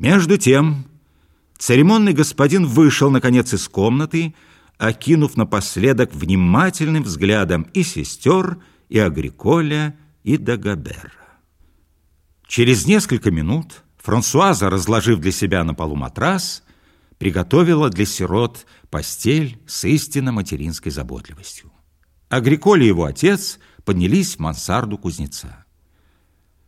Между тем, церемонный господин вышел, наконец, из комнаты, окинув напоследок внимательным взглядом и сестер, и Агриколя, и Дагабера. Через несколько минут Франсуаза, разложив для себя на полу матрас, приготовила для сирот постель с истинно материнской заботливостью. Агриколь и его отец поднялись в мансарду кузнеца.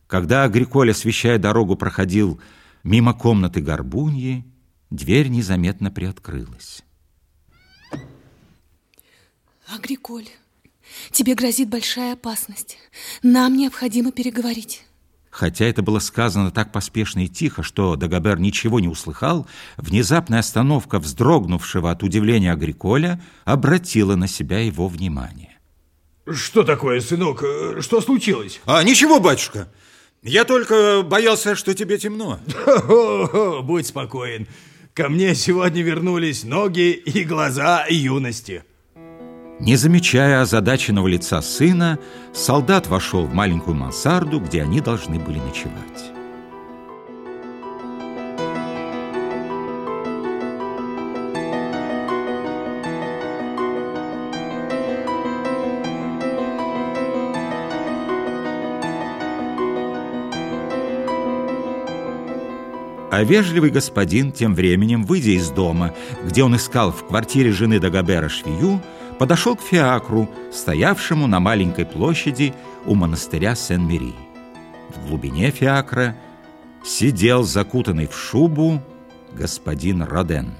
Когда Агриколь, освещая дорогу, проходил мимо комнаты Горбуньи, дверь незаметно приоткрылась. Агриколь, тебе грозит большая опасность. Нам необходимо переговорить. Хотя это было сказано так поспешно и тихо, что Дагобер ничего не услыхал, внезапная остановка вздрогнувшего от удивления Агриколя обратила на себя его внимание. Что такое, сынок? Что случилось? А, ничего, батюшка. Я только боялся, что тебе темно. Будь спокоен. Ко мне сегодня вернулись ноги и глаза юности. Не замечая озадаченного лица сына, солдат вошел в маленькую мансарду, где они должны были ночевать. А вежливый господин тем временем, выйдя из дома, где он искал в квартире жены Дагобера швею, подошел к фиакру, стоявшему на маленькой площади у монастыря Сен-Мери. В глубине фиакра сидел закутанный в шубу господин Роден.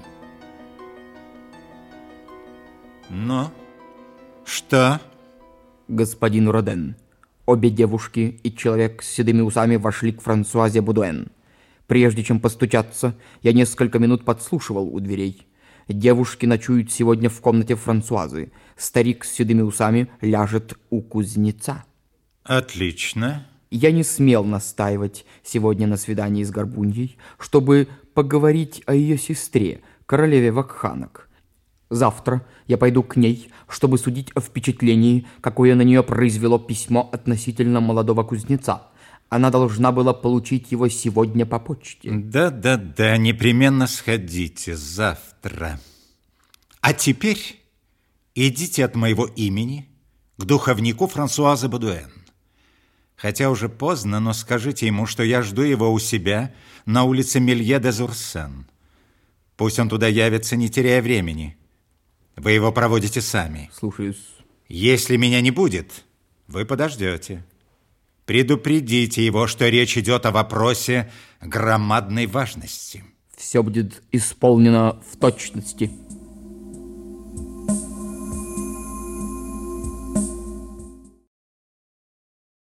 «Ну, что?» Господин Роден, обе девушки и человек с седыми усами вошли к Франсуазе Будуэн. Прежде чем постучаться, я несколько минут подслушивал у дверей. Девушки ночуют сегодня в комнате Франсуазы. Старик с седыми усами ляжет у кузнеца. Отлично. Я не смел настаивать сегодня на свидании с Горбуньей, чтобы поговорить о ее сестре, королеве Вакханок. Завтра я пойду к ней, чтобы судить о впечатлении, какое на нее произвело письмо относительно молодого кузнеца. Она должна была получить его сегодня по почте. Да-да-да, непременно сходите завтра. А теперь идите от моего имени к духовнику Франсуаза Бадуэн. Хотя уже поздно, но скажите ему, что я жду его у себя на улице Мелье де Зурсен. Пусть он туда явится, не теряя времени. Вы его проводите сами. Слушаюсь. Если меня не будет, вы подождете. Предупредите его, что речь идет о вопросе громадной важности. Все будет исполнено в точности.